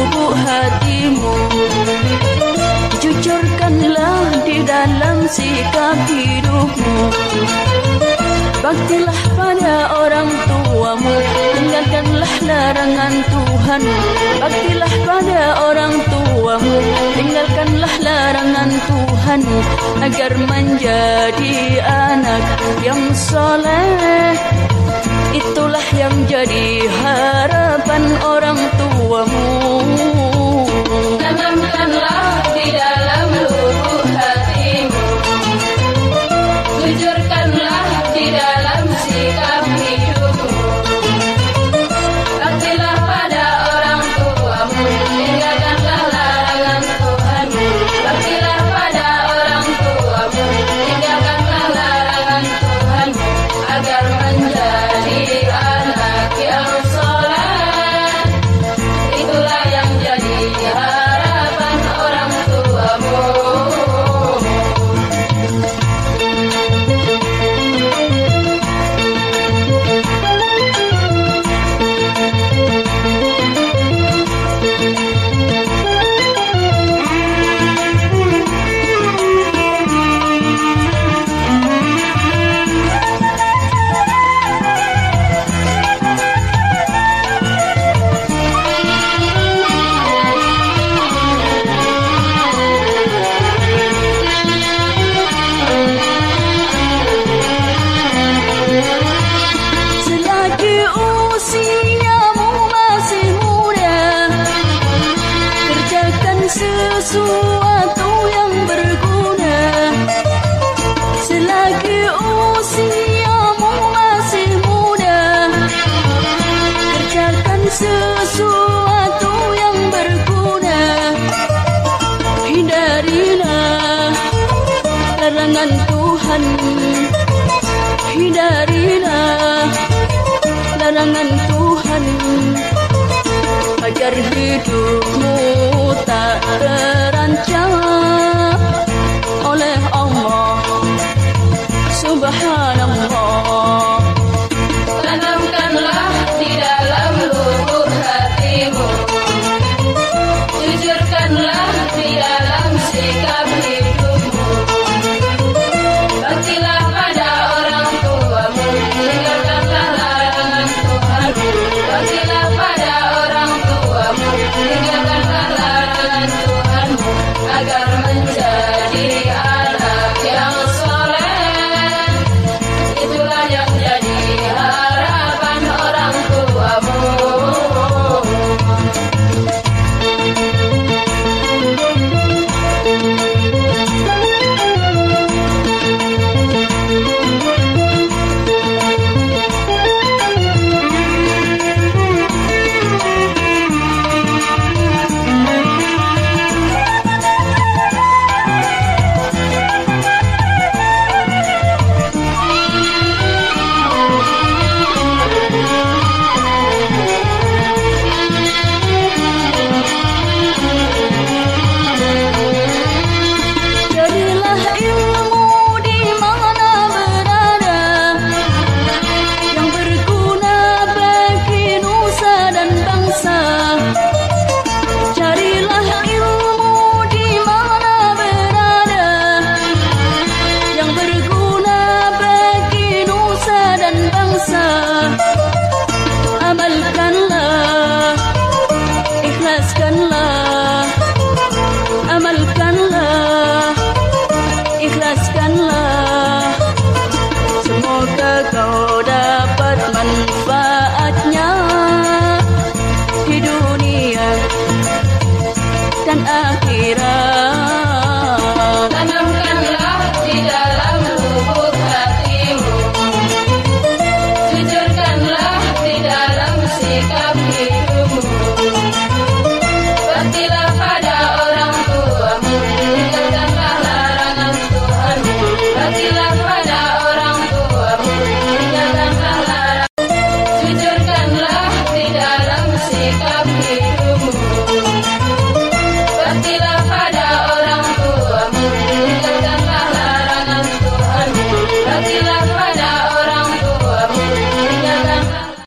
lubuk hatimu. Jujurkanlah di dalam sikap hidupmu. Baktilah pada orang tuamu tinggalkanlah larangan Tuhan. Baktilah pada orang tuamu tinggalkanlah larangan Tuhan. Agar menjadi anak yang soleh. Itulah yang jadi harapan orang tangan Tuhan Hindarilah larangan Tuhan. Agar hidupmu tak terancam oleh Allah. Subhanallah.